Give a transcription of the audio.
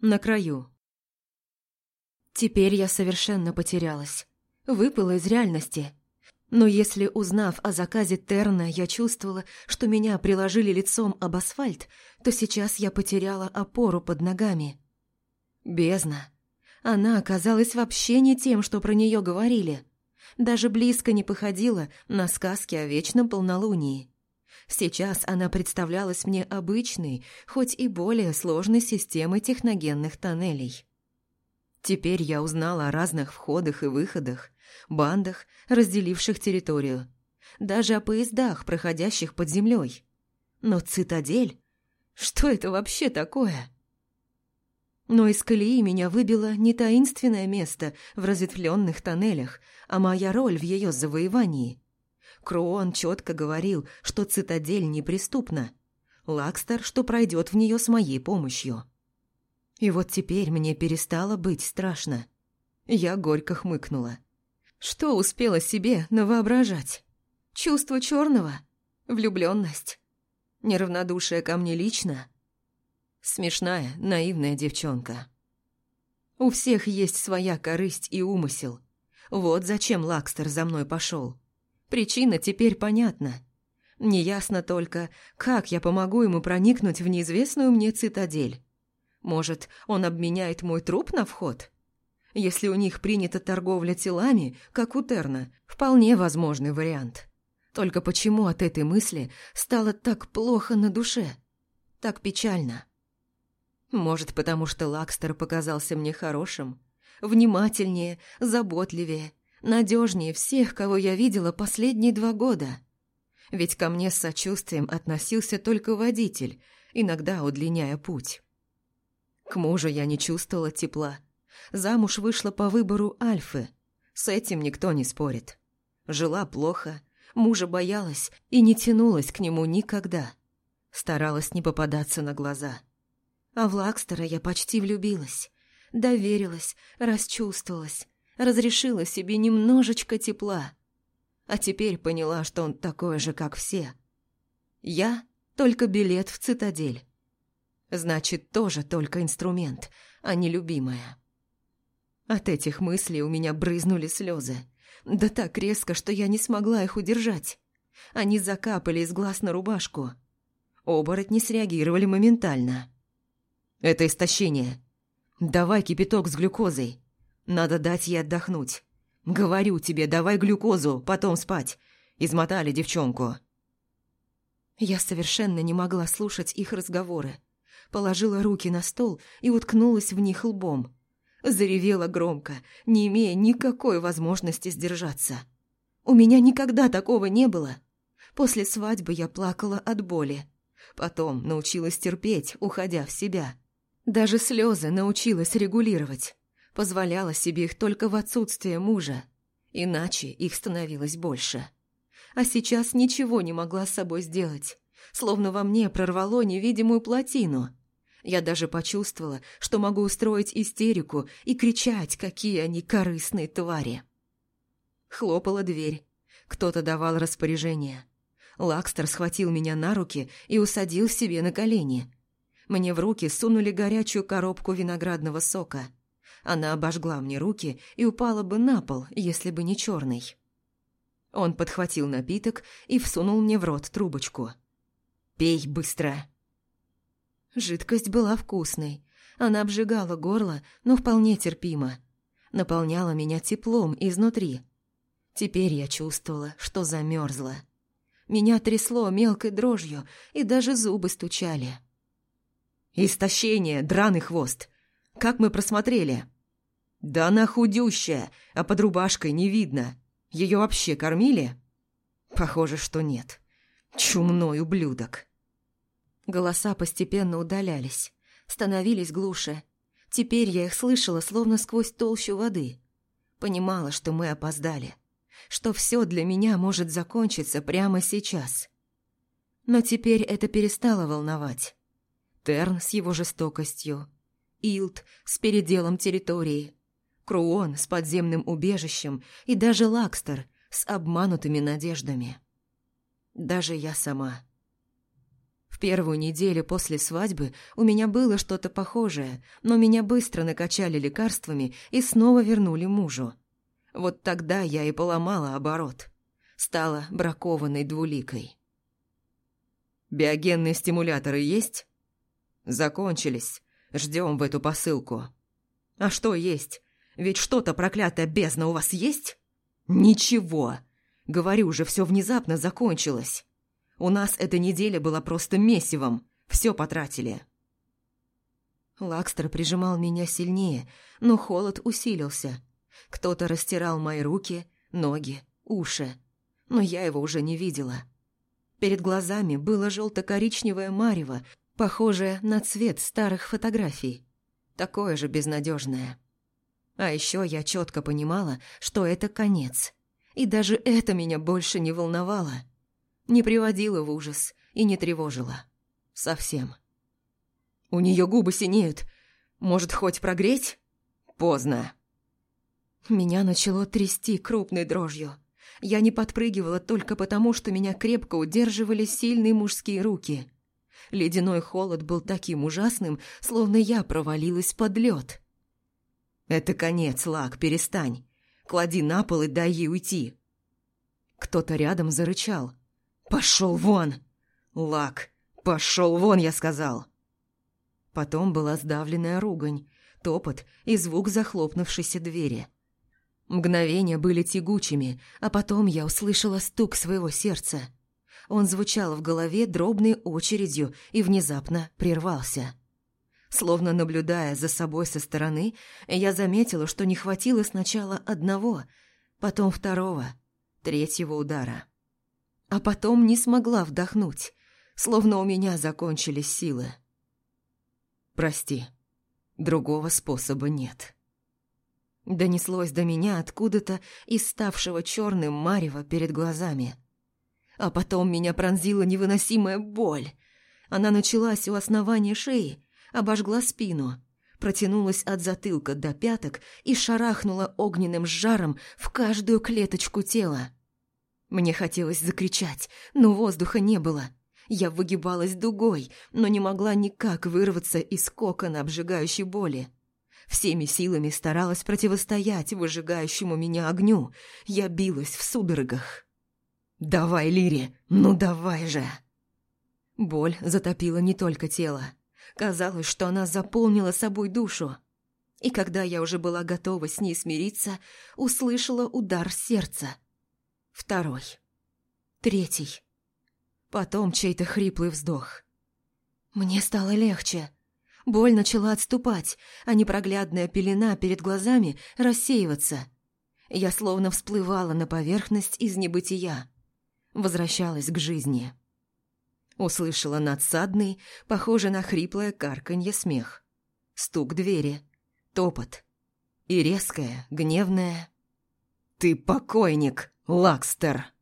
На краю. Теперь я совершенно потерялась. Выпала из реальности. Но если, узнав о заказе Терна, я чувствовала, что меня приложили лицом об асфальт, то сейчас я потеряла опору под ногами. Бездна. Она оказалась вообще не тем, что про нее говорили. Даже близко не походила на сказки о вечном полнолунии. Сейчас она представлялась мне обычной, хоть и более сложной системой техногенных тоннелей. Теперь я узнала о разных входах и выходах, бандах, разделивших территорию, даже о поездах, проходящих под землей. Но цитадель? Что это вообще такое? Но из колеи меня выбило не таинственное место в разветвленных тоннелях, а моя роль в ее завоевании. Круон четко говорил, что цитадель неприступна. Лакстер, что пройдет в нее с моей помощью. И вот теперь мне перестало быть страшно. Я горько хмыкнула. Что успела себе навоображать? Чувство черного? Влюбленность? Неравнодушие ко мне лично? Смешная, наивная девчонка. У всех есть своя корысть и умысел. Вот зачем Лакстер за мной пошел. Причина теперь понятна. Неясно только, как я помогу ему проникнуть в неизвестную мне цитадель. Может, он обменяет мой труп на вход? Если у них принята торговля телами, как у Терна, вполне возможный вариант. Только почему от этой мысли стало так плохо на душе? Так печально. Может, потому что Лакстер показался мне хорошим, внимательнее, заботливее, надежнее всех, кого я видела последние два года. Ведь ко мне с сочувствием относился только водитель, иногда удлиняя путь. К мужу я не чувствовала тепла. Замуж вышла по выбору Альфы. С этим никто не спорит. Жила плохо, мужа боялась и не тянулась к нему никогда. Старалась не попадаться на глаза. А в Лакстера я почти влюбилась. Доверилась, расчувствовалась, разрешила себе немножечко тепла. А теперь поняла, что он такой же, как все. Я — только билет в цитадель. Значит, тоже только инструмент, а не любимая. От этих мыслей у меня брызнули слезы. Да так резко, что я не смогла их удержать. Они закапали из глаз на рубашку. Оборотни среагировали моментально. «Это истощение. Давай кипяток с глюкозой. Надо дать ей отдохнуть. Говорю тебе, давай глюкозу, потом спать. Измотали девчонку». Я совершенно не могла слушать их разговоры положила руки на стол и уткнулась в них лбом. Заревела громко, не имея никакой возможности сдержаться. У меня никогда такого не было. После свадьбы я плакала от боли. Потом научилась терпеть, уходя в себя. Даже слезы научилась регулировать. Позволяла себе их только в отсутствие мужа. Иначе их становилось больше. А сейчас ничего не могла с собой сделать. Словно во мне прорвало невидимую плотину. Я даже почувствовала, что могу устроить истерику и кричать, какие они корыстные твари. Хлопала дверь. Кто-то давал распоряжение. Лакстер схватил меня на руки и усадил себе на колени. Мне в руки сунули горячую коробку виноградного сока. Она обожгла мне руки и упала бы на пол, если бы не черный. Он подхватил напиток и всунул мне в рот трубочку. «Пей быстро!» Жидкость была вкусной. Она обжигала горло, но вполне терпимо. Наполняла меня теплом изнутри. Теперь я чувствовала, что замерзла. Меня трясло мелкой дрожью, и даже зубы стучали. «Истощение, драный хвост! Как мы просмотрели!» «Да она худющая, а под рубашкой не видно. Ее вообще кормили?» «Похоже, что нет. Чумной ублюдок!» Голоса постепенно удалялись, становились глуше. Теперь я их слышала, словно сквозь толщу воды. Понимала, что мы опоздали, что все для меня может закончиться прямо сейчас. Но теперь это перестало волновать. Терн с его жестокостью, Илт с переделом территории, Круон с подземным убежищем и даже Лакстер с обманутыми надеждами. Даже я сама – В первую неделю после свадьбы у меня было что-то похожее, но меня быстро накачали лекарствами и снова вернули мужу. Вот тогда я и поломала оборот. Стала бракованной двуликой. «Биогенные стимуляторы есть?» «Закончились. Ждем в эту посылку». «А что есть? Ведь что-то проклятая бездна у вас есть?» «Ничего. Говорю же, все внезапно закончилось. У нас эта неделя была просто месивом. Все потратили». Лакстер прижимал меня сильнее, но холод усилился. Кто-то растирал мои руки, ноги, уши, но я его уже не видела. Перед глазами было желто-коричневое марево, похожее на цвет старых фотографий. Такое же безнадежное. А еще я четко понимала, что это конец. И даже это меня больше не волновало. Не приводило в ужас и не тревожило. Совсем. У нее губы синеют. Может, хоть прогреть? Поздно. Меня начало трясти крупной дрожью. Я не подпрыгивала только потому, что меня крепко удерживали сильные мужские руки. Ледяной холод был таким ужасным, словно я провалилась под лед. «Это конец, Лак, перестань. Клади на пол и дай ей уйти». Кто-то рядом зарычал. «Пошел вон!» «Лак, пошел вон!» я сказал. Потом была сдавленная ругань, топот и звук захлопнувшейся двери. Мгновения были тягучими, а потом я услышала стук своего сердца. Он звучал в голове дробной очередью и внезапно прервался. Словно наблюдая за собой со стороны, я заметила, что не хватило сначала одного, потом второго, третьего удара. А потом не смогла вдохнуть, словно у меня закончились силы. «Прости, другого способа нет». Донеслось до меня откуда-то из ставшего черным марева перед глазами. А потом меня пронзила невыносимая боль. Она началась у основания шеи, обожгла спину, протянулась от затылка до пяток и шарахнула огненным жаром в каждую клеточку тела. Мне хотелось закричать, но воздуха не было. Я выгибалась дугой, но не могла никак вырваться из кокона обжигающей боли. Всеми силами старалась противостоять выжигающему меня огню. Я билась в судорогах. «Давай, Лири, ну давай же!» Боль затопила не только тело. Казалось, что она заполнила собой душу. И когда я уже была готова с ней смириться, услышала удар сердца. Второй. Третий. Потом чей-то хриплый вздох. Мне стало легче. Боль начала отступать, а непроглядная пелена перед глазами рассеиваться. Я словно всплывала на поверхность из небытия. Возвращалась к жизни. Услышала надсадный, похожий на хриплое карканье смех. Стук двери, топот. И резкое, гневное «Ты покойник, Лакстер!»